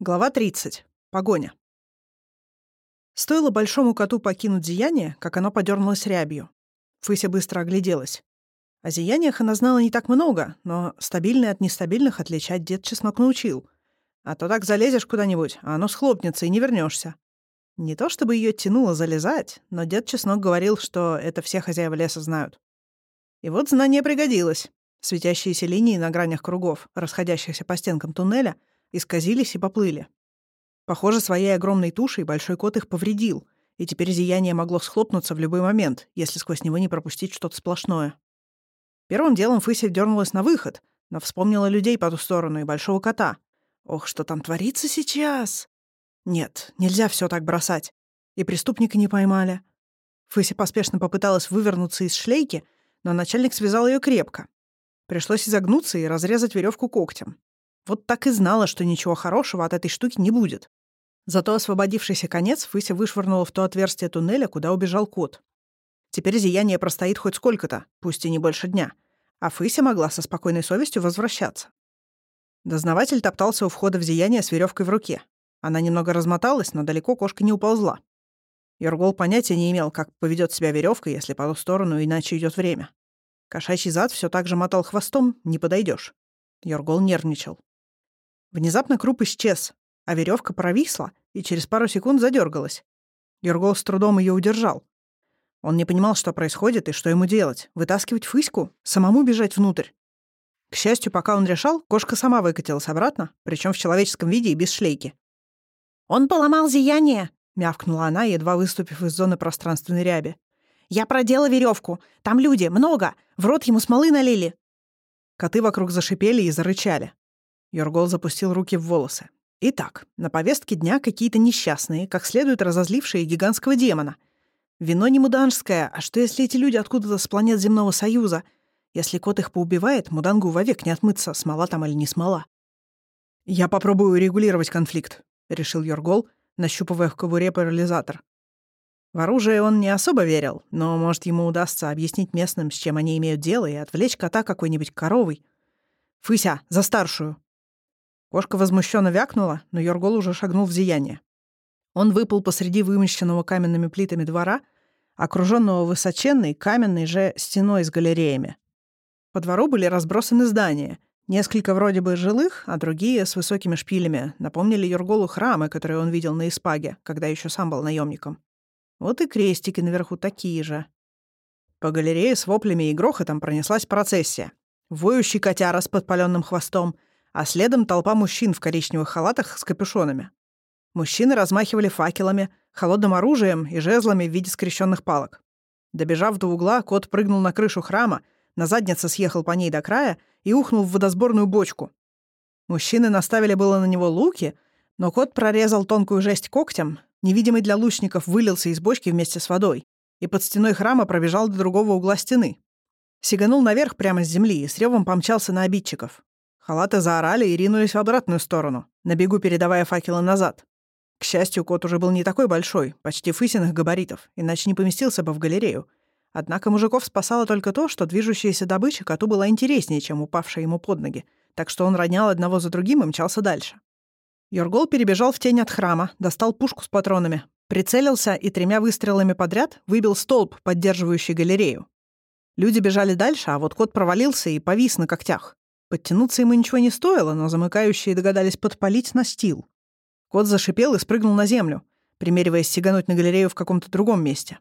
Глава 30. Погоня. Стоило большому коту покинуть зияние, как оно подернулось рябью. Фыся быстро огляделась. О зияниях она знала не так много, но стабильные от нестабильных отличать дед Чеснок научил. А то так залезешь куда-нибудь, а оно схлопнется и не вернешься. Не то чтобы ее тянуло залезать, но дед Чеснок говорил, что это все хозяева леса знают. И вот знание пригодилось. Светящиеся линии на гранях кругов, расходящихся по стенкам туннеля — исказились и поплыли. Похоже, своей огромной тушей большой кот их повредил, и теперь зияние могло схлопнуться в любой момент, если сквозь него не пропустить что-то сплошное. Первым делом Фыся дернулась на выход, но вспомнила людей по ту сторону и большого кота. Ох, что там творится сейчас! Нет, нельзя все так бросать. И преступника не поймали. Фыся поспешно попыталась вывернуться из шлейки, но начальник связал ее крепко. Пришлось изогнуться и разрезать веревку когтем. Вот так и знала, что ничего хорошего от этой штуки не будет. Зато освободившийся конец Фыся вышвырнула в то отверстие туннеля, куда убежал кот. Теперь зияние простоит хоть сколько-то, пусть и не больше дня. А Фыся могла со спокойной совестью возвращаться. Дознаватель топтался у входа в зияние с веревкой в руке. Она немного размоталась, но далеко кошка не уползла. Йоргол понятия не имел, как поведет себя веревка, если по ту сторону иначе идет время. Кошачий зад все так же мотал хвостом, не подойдешь. Йоргол нервничал. Внезапно круп исчез, а веревка провисла и через пару секунд задергалась. Юргол с трудом ее удержал. Он не понимал, что происходит и что ему делать. Вытаскивать фыську? Самому бежать внутрь? К счастью, пока он решал, кошка сама выкатилась обратно, причем в человеческом виде и без шлейки. «Он поломал зияние!» — мявкнула она, едва выступив из зоны пространственной ряби. «Я продела веревку. Там люди, много. В рот ему смолы налили». Коты вокруг зашипели и зарычали. Йоргол запустил руки в волосы. Итак, на повестке дня какие-то несчастные, как следует разозлившие гигантского демона. Вино не муданжское, а что если эти люди откуда-то с планет Земного Союза? Если кот их поубивает, мудангу вовек не отмыться, смола там или не смола. «Я попробую регулировать конфликт», — решил Йоргол, нащупывая в кобуре парализатор. В оружие он не особо верил, но, может, ему удастся объяснить местным, с чем они имеют дело, и отвлечь кота какой-нибудь коровой. «Фыся, за старшую!» Кошка возмущенно вякнула, но Йоргол уже шагнул в зияние. Он выпал посреди вымощенного каменными плитами двора, окруженного высоченной каменной же стеной с галереями. По двору были разбросаны здания. Несколько вроде бы жилых, а другие с высокими шпилями напомнили Йорголу храмы, которые он видел на Испаге, когда еще сам был наемником. Вот и крестики наверху такие же. По галерее с воплями и грохотом пронеслась процессия. Воющий котяра с подпаленным хвостом — а следом толпа мужчин в коричневых халатах с капюшонами. Мужчины размахивали факелами, холодным оружием и жезлами в виде скрещенных палок. Добежав до угла, кот прыгнул на крышу храма, на заднице съехал по ней до края и ухнул в водосборную бочку. Мужчины наставили было на него луки, но кот прорезал тонкую жесть когтем, невидимый для лучников вылился из бочки вместе с водой и под стеной храма пробежал до другого угла стены. Сиганул наверх прямо с земли и с ревом помчался на обидчиков. Халаты заорали и ринулись в обратную сторону, на бегу передавая факелы назад. К счастью, кот уже был не такой большой, почти фысиных габаритов, иначе не поместился бы в галерею. Однако мужиков спасало только то, что движущаяся добыча коту была интереснее, чем упавшая ему под ноги, так что он ронял одного за другим и мчался дальше. Йоргол перебежал в тень от храма, достал пушку с патронами, прицелился и тремя выстрелами подряд выбил столб, поддерживающий галерею. Люди бежали дальше, а вот кот провалился и повис на когтях. Подтянуться ему ничего не стоило, но замыкающие догадались подпалить настил. Кот зашипел и спрыгнул на землю, примериваясь сигануть на галерею в каком-то другом месте.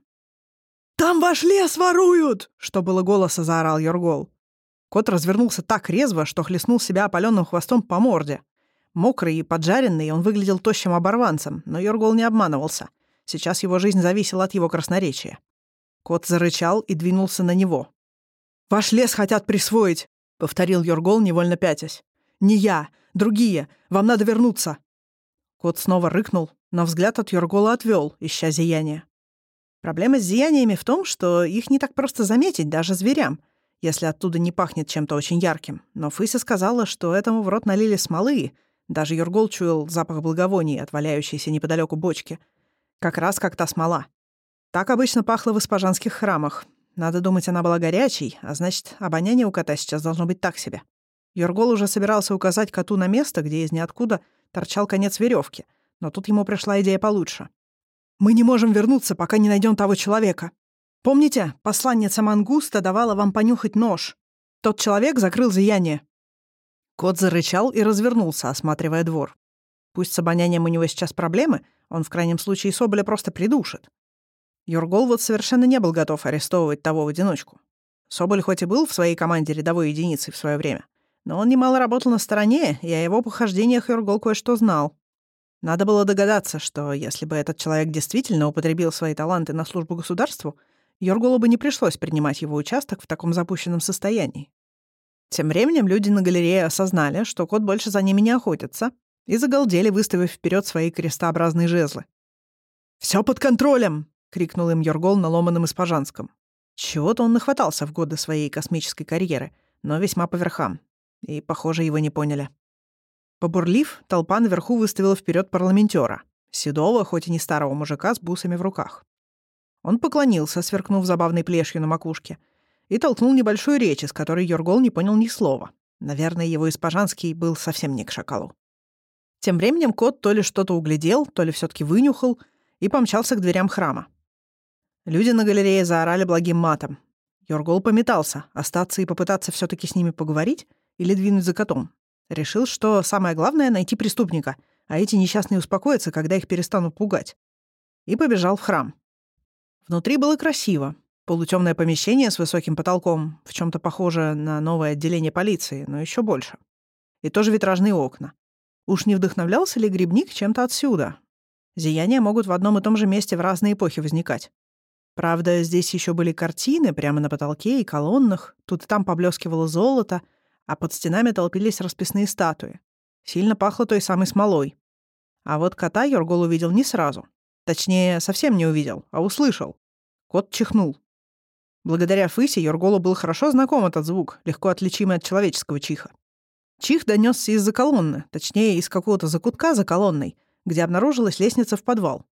«Там ваш лес воруют!» — что было голоса, заорал Йоргол. Кот развернулся так резво, что хлестнул себя опаленным хвостом по морде. Мокрый и поджаренный, он выглядел тощим оборванцем, но Йоргол не обманывался. Сейчас его жизнь зависела от его красноречия. Кот зарычал и двинулся на него. «Ваш лес хотят присвоить! — повторил Йоргол, невольно пятясь. «Не я! Другие! Вам надо вернуться!» Кот снова рыкнул, но взгляд от Йоргола отвел, ища зияние. Проблема с зияниями в том, что их не так просто заметить даже зверям, если оттуда не пахнет чем-то очень ярким. Но Фыся сказала, что этому в рот налили смолы, даже Йоргол чуял запах благовоний от валяющейся неподалеку бочки. Как раз как та смола. Так обычно пахло в испажанских храмах, надо думать, она была горячей, а значит, обоняние у кота сейчас должно быть так себе. Йоргол уже собирался указать коту на место, где из ниоткуда торчал конец веревки, но тут ему пришла идея получше. «Мы не можем вернуться, пока не найдем того человека. Помните, посланница Мангуста давала вам понюхать нож? Тот человек закрыл зияние». Кот зарычал и развернулся, осматривая двор. Пусть с обонянием у него сейчас проблемы, он в крайнем случае Соболя просто придушит. Юргол вот совершенно не был готов арестовывать того в одиночку. Соболь хоть и был в своей команде рядовой единицей в свое время, но он немало работал на стороне, и о его похождениях Юргол кое-что знал. Надо было догадаться, что если бы этот человек действительно употребил свои таланты на службу государству, Йорголу бы не пришлось принимать его участок в таком запущенном состоянии. Тем временем люди на галерее осознали, что кот больше за ними не охотится, и загалдели, выставив вперед свои крестообразные жезлы. Все под контролем!» — крикнул им Йоргол на ломаном испажанском. Чего-то он нахватался в годы своей космической карьеры, но весьма по верхам. И, похоже, его не поняли. Побурлив, толпа наверху выставила вперед парламентера, седого, хоть и не старого мужика с бусами в руках. Он поклонился, сверкнув забавной плешью на макушке, и толкнул небольшую речь, из которой Йоргол не понял ни слова. Наверное, его испажанский был совсем не к шакалу. Тем временем кот то ли что-то углядел, то ли все таки вынюхал и помчался к дверям храма. Люди на галерее заорали благим матом. Йоргол пометался, остаться и попытаться все таки с ними поговорить или двинуть за котом. Решил, что самое главное — найти преступника, а эти несчастные успокоятся, когда их перестанут пугать. И побежал в храм. Внутри было красиво. Полутемное помещение с высоким потолком, в чем то похоже на новое отделение полиции, но еще больше. И тоже витражные окна. Уж не вдохновлялся ли грибник чем-то отсюда? Зияния могут в одном и том же месте в разные эпохи возникать. Правда, здесь еще были картины прямо на потолке и колоннах, тут и там поблескивало золото, а под стенами толпились расписные статуи. Сильно пахло той самой смолой. А вот кота Йоргол увидел не сразу. Точнее, совсем не увидел, а услышал. Кот чихнул. Благодаря Фысе Йорголу был хорошо знаком этот звук, легко отличимый от человеческого чиха. Чих донесся из-за колонны, точнее, из какого-то закутка за колонной, где обнаружилась лестница в подвал.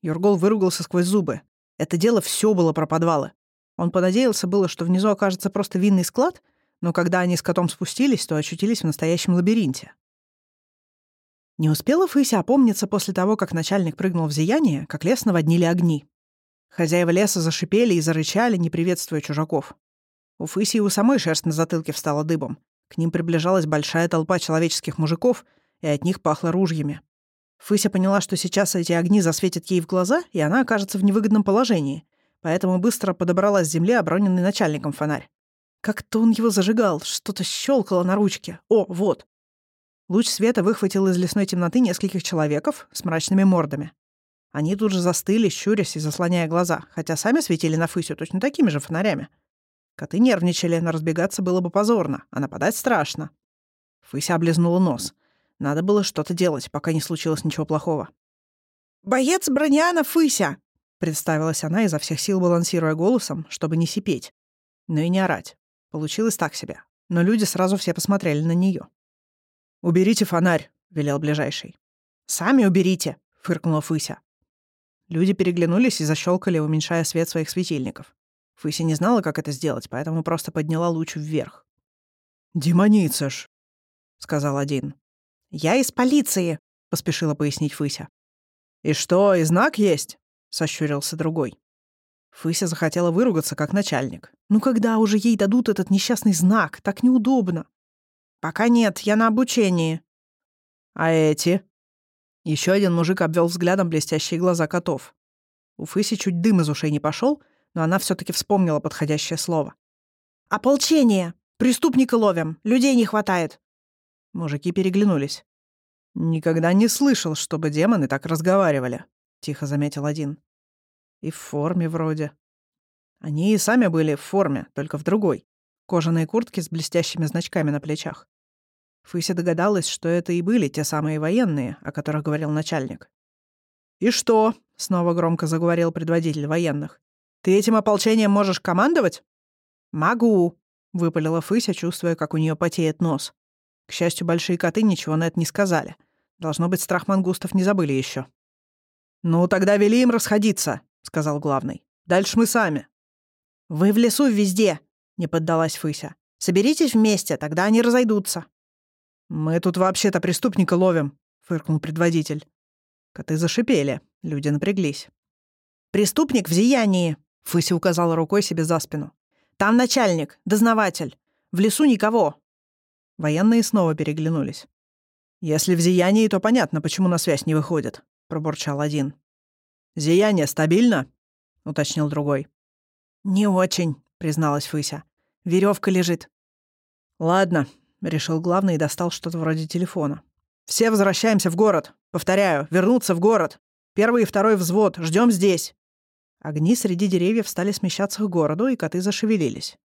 Йоргол выругался сквозь зубы. Это дело все было про подвалы. Он понадеялся было, что внизу окажется просто винный склад, но когда они с котом спустились, то очутились в настоящем лабиринте. Не успела Фыся опомниться после того, как начальник прыгнул в зияние, как лес наводнили огни. Хозяева леса зашипели и зарычали, не приветствуя чужаков. У Фыси у самой шерсть на затылке встала дыбом. К ним приближалась большая толпа человеческих мужиков, и от них пахло ружьями. Фыся поняла, что сейчас эти огни засветят ей в глаза, и она окажется в невыгодном положении, поэтому быстро подобрала с земли оброненный начальником фонарь. Как-то он его зажигал, что-то щелкало на ручке. О, вот. Луч света выхватил из лесной темноты нескольких человеков с мрачными мордами. Они тут же застыли, щурясь и заслоняя глаза, хотя сами светили на Фысю точно такими же фонарями. Коты нервничали, но разбегаться было бы позорно, а нападать страшно. Фыся облизнула нос. Надо было что-то делать, пока не случилось ничего плохого. «Боец Броняна Фыся!» — представилась она, изо всех сил балансируя голосом, чтобы не сипеть. Но и не орать. Получилось так себе. Но люди сразу все посмотрели на нее. «Уберите фонарь», — велел ближайший. «Сами уберите», — фыркнула Фыся. Люди переглянулись и защелкали, уменьшая свет своих светильников. Фыся не знала, как это сделать, поэтому просто подняла луч вверх. «Демоница ж», — сказал один. «Я из полиции», — поспешила пояснить Фыся. «И что, и знак есть?» — сощурился другой. Фыся захотела выругаться, как начальник. «Ну когда уже ей дадут этот несчастный знак? Так неудобно». «Пока нет, я на обучении». «А эти?» Еще один мужик обвел взглядом блестящие глаза котов. У Фыси чуть дым из ушей не пошел, но она все таки вспомнила подходящее слово. «Ополчение! Преступника ловим! Людей не хватает!» Мужики переглянулись. «Никогда не слышал, чтобы демоны так разговаривали», — тихо заметил один. «И в форме вроде». Они и сами были в форме, только в другой. Кожаные куртки с блестящими значками на плечах. Фыся догадалась, что это и были те самые военные, о которых говорил начальник. «И что?» — снова громко заговорил предводитель военных. Ты этим ополчением можешь командовать?» «Могу», — выпалила Фыся, чувствуя, как у нее потеет нос. К счастью, большие коты ничего на это не сказали. Должно быть, страх мангустов не забыли еще. «Ну, тогда вели им расходиться», — сказал главный. «Дальше мы сами». «Вы в лесу везде», — не поддалась Фыся. «Соберитесь вместе, тогда они разойдутся». «Мы тут вообще-то преступника ловим», — фыркнул предводитель. Коты зашипели, люди напряглись. «Преступник в зиянии!» — Фыся указала рукой себе за спину. «Там начальник, дознаватель. В лесу никого». Военные снова переглянулись. «Если в зиянии, то понятно, почему на связь не выходит», — пробурчал один. «Зияние стабильно?» — уточнил другой. «Не очень», — призналась Фыся. Веревка лежит». «Ладно», — решил главный и достал что-то вроде телефона. «Все возвращаемся в город. Повторяю, вернуться в город. Первый и второй взвод. Ждем здесь». Огни среди деревьев стали смещаться к городу, и коты зашевелились.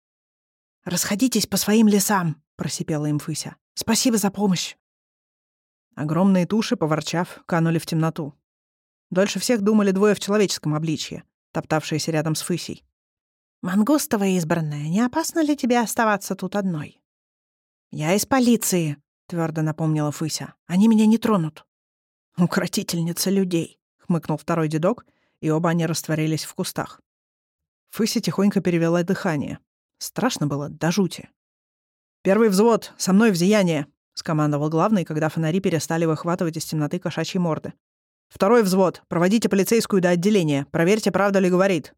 «Расходитесь по своим лесам», — просипела им Фыся. «Спасибо за помощь». Огромные туши, поворчав, канули в темноту. Дольше всех думали двое в человеческом обличье, топтавшиеся рядом с Фысей. «Мангустова избранная, не опасно ли тебе оставаться тут одной?» «Я из полиции», — твердо напомнила Фыся. «Они меня не тронут». «Укротительница людей», — хмыкнул второй дедок, и оба они растворились в кустах. Фыся тихонько перевела дыхание. Страшно было до жути. «Первый взвод! Со мной в зияние!» — скомандовал главный, когда фонари перестали выхватывать из темноты кошачьей морды. «Второй взвод! Проводите полицейскую до отделения. Проверьте, правда ли говорит».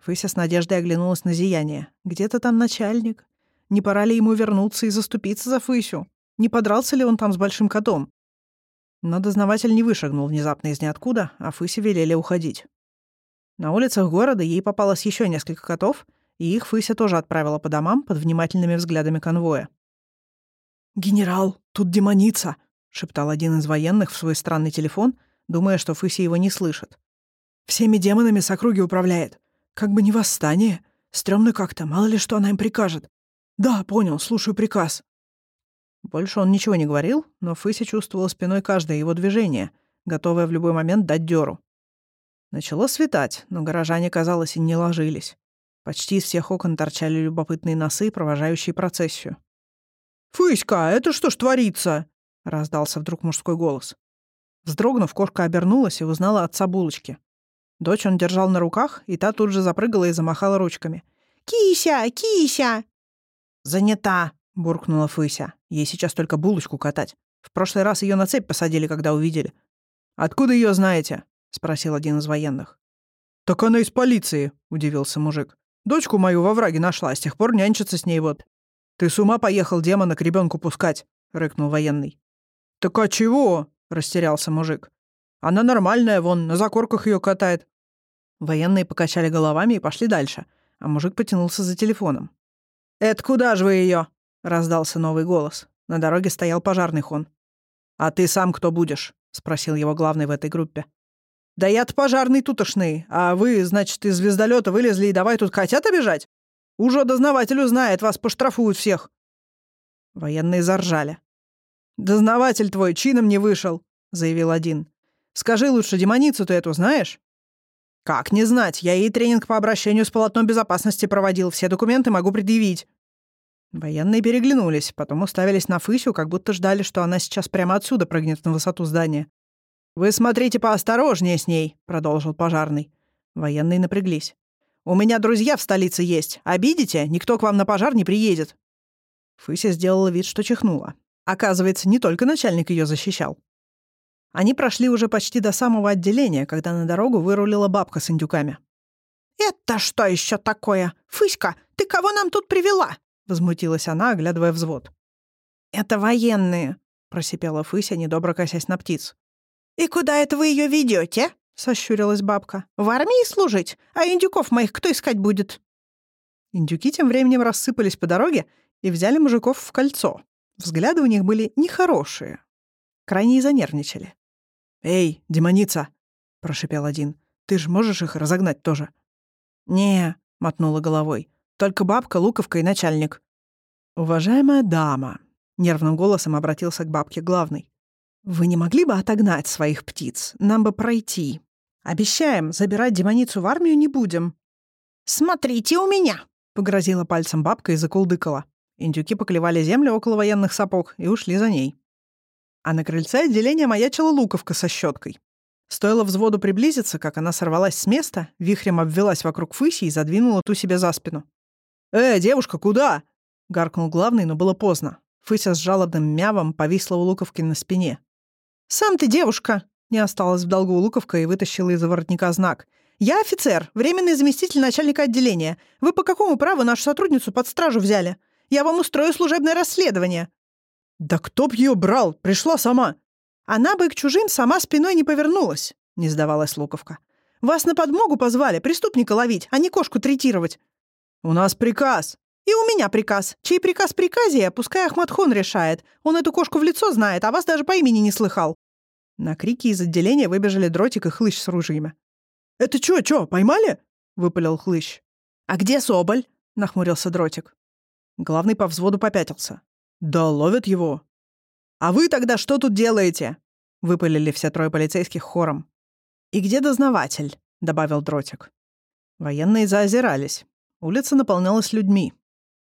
Фыся с надеждой оглянулась на зияние. «Где-то там начальник. Не пора ли ему вернуться и заступиться за Фысю? Не подрался ли он там с большим котом?» Но дознаватель не вышагнул внезапно из ниоткуда, а Фысе велели уходить. На улицах города ей попалось еще несколько котов, и их Фыся тоже отправила по домам под внимательными взглядами конвоя. «Генерал, тут демоница!» — шептал один из военных в свой странный телефон, думая, что Фыся его не слышит. «Всеми демонами с округи управляет. Как бы не восстание. Стремно как-то, мало ли что она им прикажет. Да, понял, слушаю приказ. Больше он ничего не говорил, но Фыся чувствовала спиной каждое его движение, готовая в любой момент дать дёру. Начало светать, но горожане, казалось, и не ложились. Почти из всех окон торчали любопытные носы, провожающие процессию. «Фыська, это что ж творится?» — раздался вдруг мужской голос. Вздрогнув, кошка обернулась и узнала отца булочки. Дочь он держал на руках, и та тут же запрыгала и замахала ручками. «Кися! Кися!» «Занята!» — буркнула Фыся. «Ей сейчас только булочку катать. В прошлый раз ее на цепь посадили, когда увидели». «Откуда ее знаете?» — спросил один из военных. «Так она из полиции», — удивился мужик. «Дочку мою во враге нашла, с тех пор нянчится с ней вот». «Ты с ума поехал демона к ребенку пускать?» — рыкнул военный. «Так а чего?» — растерялся мужик. «Она нормальная, вон, на закорках ее катает. Военные покачали головами и пошли дальше, а мужик потянулся за телефоном. «Это куда же вы ее? раздался новый голос. На дороге стоял пожарный хон. «А ты сам кто будешь?» — спросил его главный в этой группе. «Да я-то пожарный тутошный, а вы, значит, из звездолета вылезли и давай тут котят обижать? Уже дознаватель узнает, вас поштрафуют всех». Военные заржали. «Дознаватель твой чином не вышел», — заявил один. «Скажи лучше, демоницу ты эту знаешь?» «Как не знать? Я ей тренинг по обращению с полотном безопасности проводил. Все документы могу предъявить». Военные переглянулись, потом уставились на Фысю, как будто ждали, что она сейчас прямо отсюда прыгнет на высоту здания. «Вы смотрите поосторожнее с ней», — продолжил пожарный. Военные напряглись. «У меня друзья в столице есть. Обидите? Никто к вам на пожар не приедет». Фыся сделала вид, что чихнула. Оказывается, не только начальник ее защищал. Они прошли уже почти до самого отделения, когда на дорогу вырулила бабка с индюками. «Это что еще такое? Фыська, ты кого нам тут привела?» — возмутилась она, оглядывая взвод. «Это военные», — просипела Фыся, недобро косясь на птиц. «И куда это вы ее ведете? сощурилась бабка. «В армии служить? А индюков моих кто искать будет?» Индюки тем временем рассыпались по дороге и взяли мужиков в кольцо. Взгляды у них были нехорошие. Крайне занервничали. «Эй, демоница!» — прошипел один. «Ты ж можешь их разогнать тоже?» «Не», — мотнула головой. «Только бабка, луковка и начальник». «Уважаемая дама», — нервным голосом обратился к бабке главный. «Вы не могли бы отогнать своих птиц? Нам бы пройти. Обещаем, забирать демоницу в армию не будем». «Смотрите у меня!» — погрозила пальцем бабка и закулдыкала. Индюки поклевали землю около военных сапог и ушли за ней а на крыльце отделения маячила луковка со щеткой. Стоило взводу приблизиться, как она сорвалась с места, вихрем обвелась вокруг Фыси и задвинула ту себе за спину. «Э, девушка, куда?» — гаркнул главный, но было поздно. Фыся с жалобным мявом повисла у луковки на спине. «Сам ты девушка!» — не осталась в долгу Луковка и вытащила из-за воротника знак. «Я офицер, временный заместитель начальника отделения. Вы по какому праву нашу сотрудницу под стражу взяли? Я вам устрою служебное расследование». «Да кто б ее брал? Пришла сама!» «Она бы к чужим сама спиной не повернулась», — не сдавалась Луковка. «Вас на подмогу позвали преступника ловить, а не кошку третировать». «У нас приказ», «И у меня приказ. Чей приказ приказе, пускай Ахматхон решает. Он эту кошку в лицо знает, а вас даже по имени не слыхал». На крики из отделения выбежали дротик и хлыщ с ружьями. «Это чё, чё, поймали?» — выпалил хлыщ. «А где Соболь?» — нахмурился дротик. Главный по взводу попятился. «Да ловят его». «А вы тогда что тут делаете?» — выпалили все трое полицейских хором. «И где дознаватель?» — добавил дротик. Военные заозирались. Улица наполнялась людьми.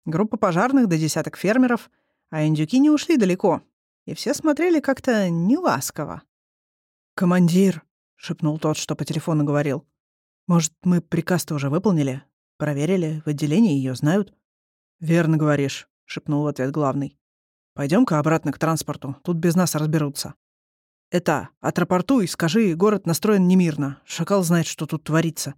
Группа пожарных до десяток фермеров, а индюки не ушли далеко. И все смотрели как-то неласково. «Командир», — шепнул тот, что по телефону говорил. «Может, мы приказ-то уже выполнили? Проверили, в отделении ее знают?» «Верно говоришь», — шепнул в ответ главный. пойдем ка обратно к транспорту, тут без нас разберутся». «Это, отрапортуй, скажи, город настроен немирно. Шакал знает, что тут творится».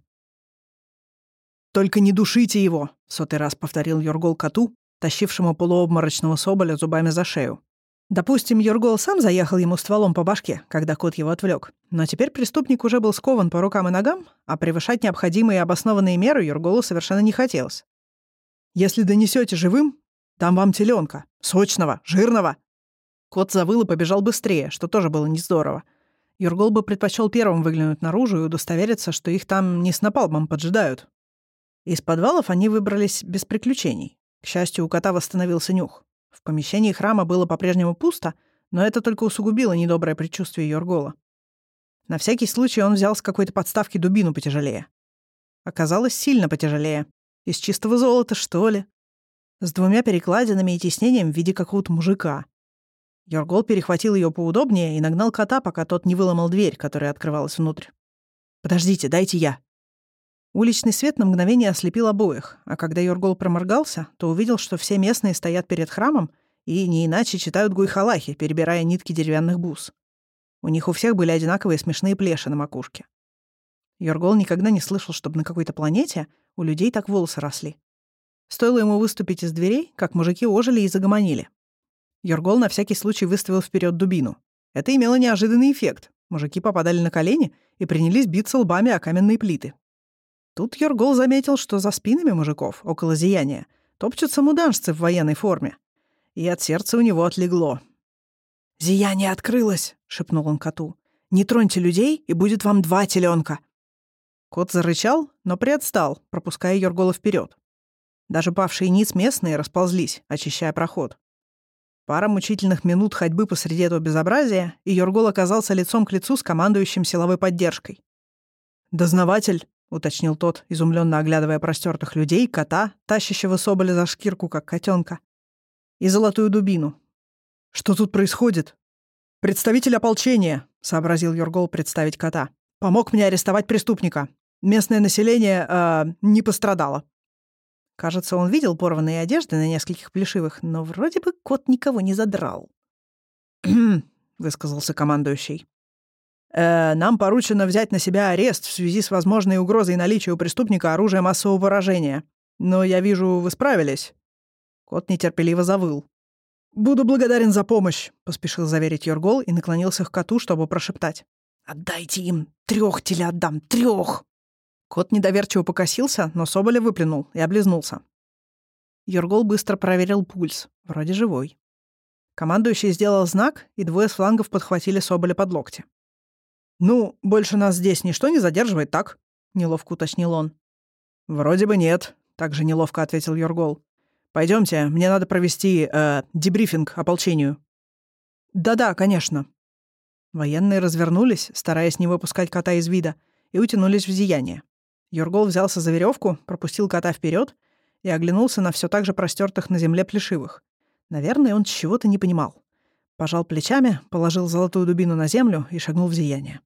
«Только не душите его!» — сотый раз повторил Юргол коту, тащившему полуобморочного соболя зубами за шею. Допустим, Юргол сам заехал ему стволом по башке, когда кот его отвлек. Но теперь преступник уже был скован по рукам и ногам, а превышать необходимые и обоснованные меры Юрголу совершенно не хотелось. «Если донесете живым, там вам теленка. Сочного, жирного!» Кот завыл и побежал быстрее, что тоже было не здорово. Юргол бы предпочел первым выглянуть наружу и удостовериться, что их там не с напалмом поджидают, из подвалов они выбрались без приключений. К счастью, у кота восстановился нюх. В помещении храма было по-прежнему пусто, но это только усугубило недоброе предчувствие Йоргола. На всякий случай он взял с какой-то подставки дубину потяжелее. Оказалось, сильно потяжелее. Из чистого золота, что ли? С двумя перекладинами и тиснением в виде какого-то мужика. Йоргол перехватил ее поудобнее и нагнал кота, пока тот не выломал дверь, которая открывалась внутрь. «Подождите, дайте я», Уличный свет на мгновение ослепил обоих, а когда Йоргол проморгался, то увидел, что все местные стоят перед храмом и не иначе читают гуйхалахи, перебирая нитки деревянных бус. У них у всех были одинаковые смешные плеши на макушке. Йоргол никогда не слышал, чтобы на какой-то планете у людей так волосы росли. Стоило ему выступить из дверей, как мужики ожили и загомонили. Йоргол на всякий случай выставил вперед дубину. Это имело неожиданный эффект. Мужики попадали на колени и принялись биться лбами о каменные плиты, Тут Йоргол заметил, что за спинами мужиков, около зияния, топчутся муданжцы в военной форме. И от сердца у него отлегло. «Зияние открылось!» — шепнул он коту. «Не троньте людей, и будет вам два теленка. Кот зарычал, но приотстал, пропуская Йоргола вперед. Даже павшие ниц местные расползлись, очищая проход. Пара мучительных минут ходьбы посреди этого безобразия, и Йоргол оказался лицом к лицу с командующим силовой поддержкой. «Дознаватель!» Уточнил тот, изумленно оглядывая простертых людей, кота, тащащего соболя за шкирку, как котенка, и золотую дубину. «Что тут происходит?» «Представитель ополчения», — сообразил Юргол представить кота. «Помог мне арестовать преступника. Местное население э, не пострадало». Кажется, он видел порванные одежды на нескольких плешивых, но вроде бы кот никого не задрал. высказался командующий. Э, нам поручено взять на себя арест в связи с возможной угрозой наличия у преступника оружия массового поражения. Но я вижу, вы справились». Кот нетерпеливо завыл. «Буду благодарен за помощь», — поспешил заверить Йоргол и наклонился к коту, чтобы прошептать. «Отдайте им! Трех теле отдам! Трех!» Кот недоверчиво покосился, но Соболя выплюнул и облизнулся. Йоргол быстро проверил пульс. Вроде живой. Командующий сделал знак, и двое с флангов подхватили Соболя под локти. «Ну, больше нас здесь ничто не задерживает, так?» — неловко уточнил он. «Вроде бы нет», — также неловко ответил Йоргол. Пойдемте, мне надо провести э, дебрифинг ополчению». «Да-да, конечно». Военные развернулись, стараясь не выпускать кота из вида, и утянулись в зияние. Йоргол взялся за веревку, пропустил кота вперед и оглянулся на все так же простертых на земле плешивых. Наверное, он чего-то не понимал. Пожал плечами, положил золотую дубину на землю и шагнул в зияние.